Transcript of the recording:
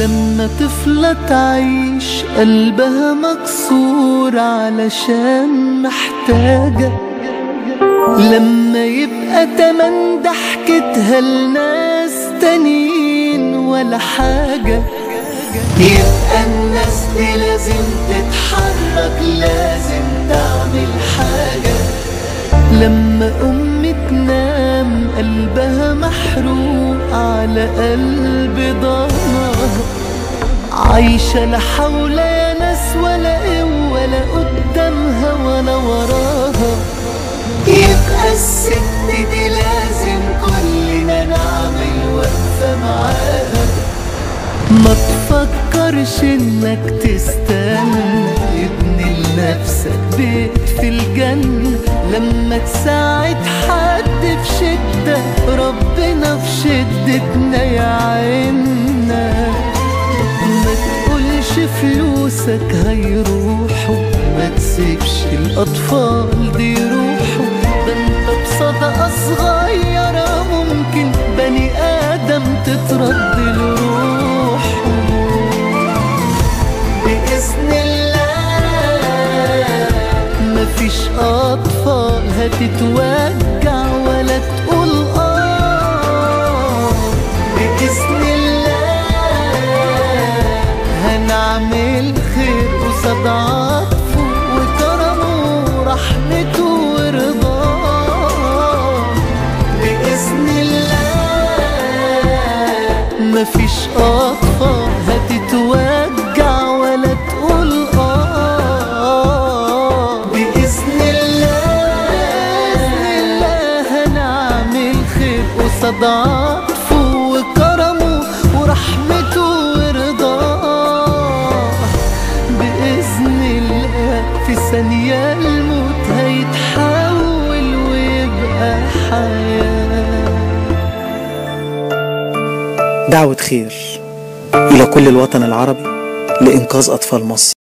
لما طفلة تعيش قلبها مكسور علشان محتاجة. لما يبقى تمن ضحكتها لناس تانيين ولا حاجة. يبقى الناس دي لازم تتحرك لازم تعمل حاجة. لما أمي تنام قلبها محروق على قلب ضناها عايشة لا حول يا ناس ولا قوة ولا قدامها ولا وراها. يبقى الست دي لازم كلنا نعمل وقفة معاها. ما تفكرش إنك تستنى. ابني لنفسك بيت في الجنة. لما تساعد حد في شدة ربنا في شدتنا يعيننا فلوسك هيروحوا ما تسيبش الأطفال دي يروحوا ده أنت بصدقة صغيرة ممكن بني آدم تترد لروحه. بإذن الله مفيش أطفال هتتوجع ولا تقول آه. بإذن الله هنعمل قصاد عطفه وكرمه ورحمته ورضاه بإذن الله مفيش أطفال هتتوجع ولا تقول آه. بإذن الله بإذن الله هنعمل خير قصاد عطفه ثانية الموت هيتحول ويبقى حياة. دعوة خير إلى كل الوطن العربي لإنقاذ أطفال مصر.